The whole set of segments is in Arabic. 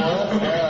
Oh, yeah.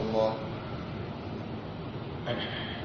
الله. الله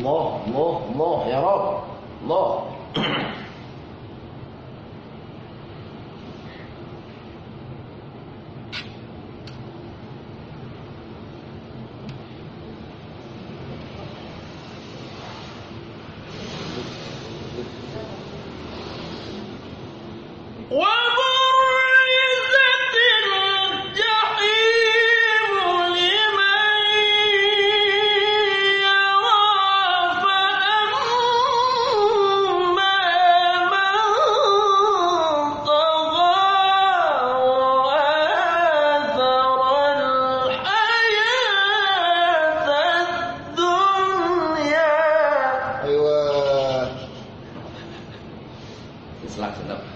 الله الله الله يا رب الله. it's locked enough.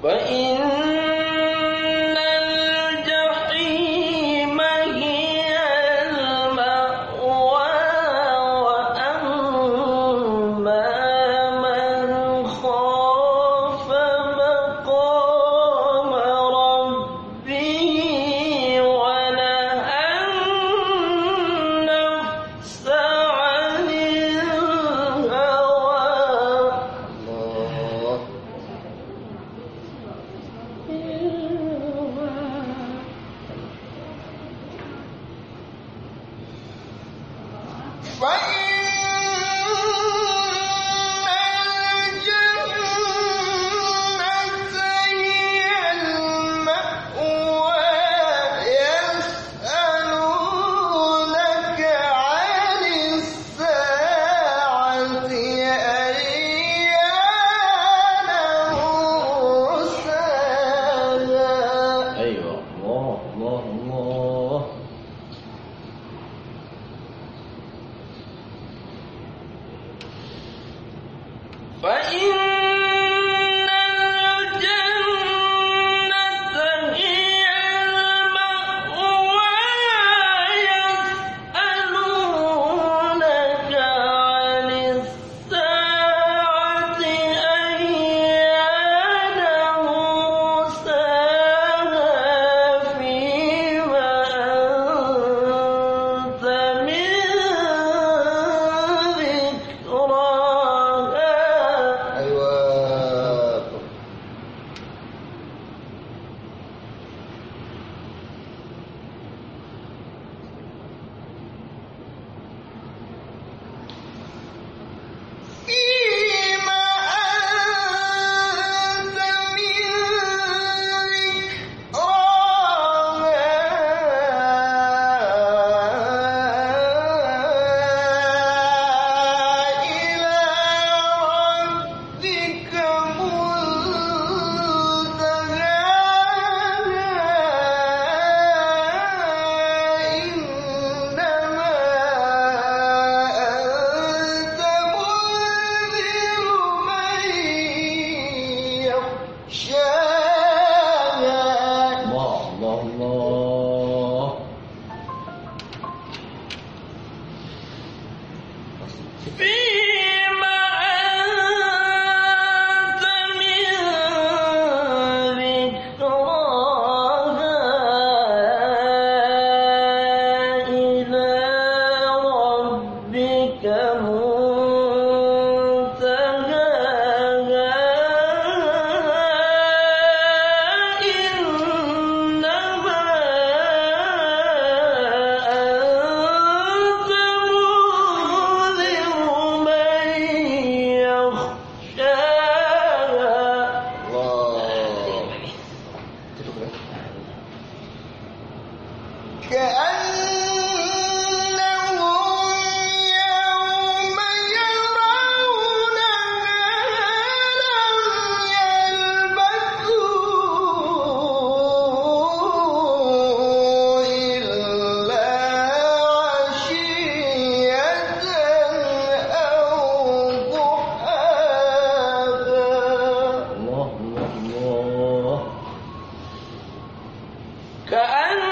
文音 كأنهم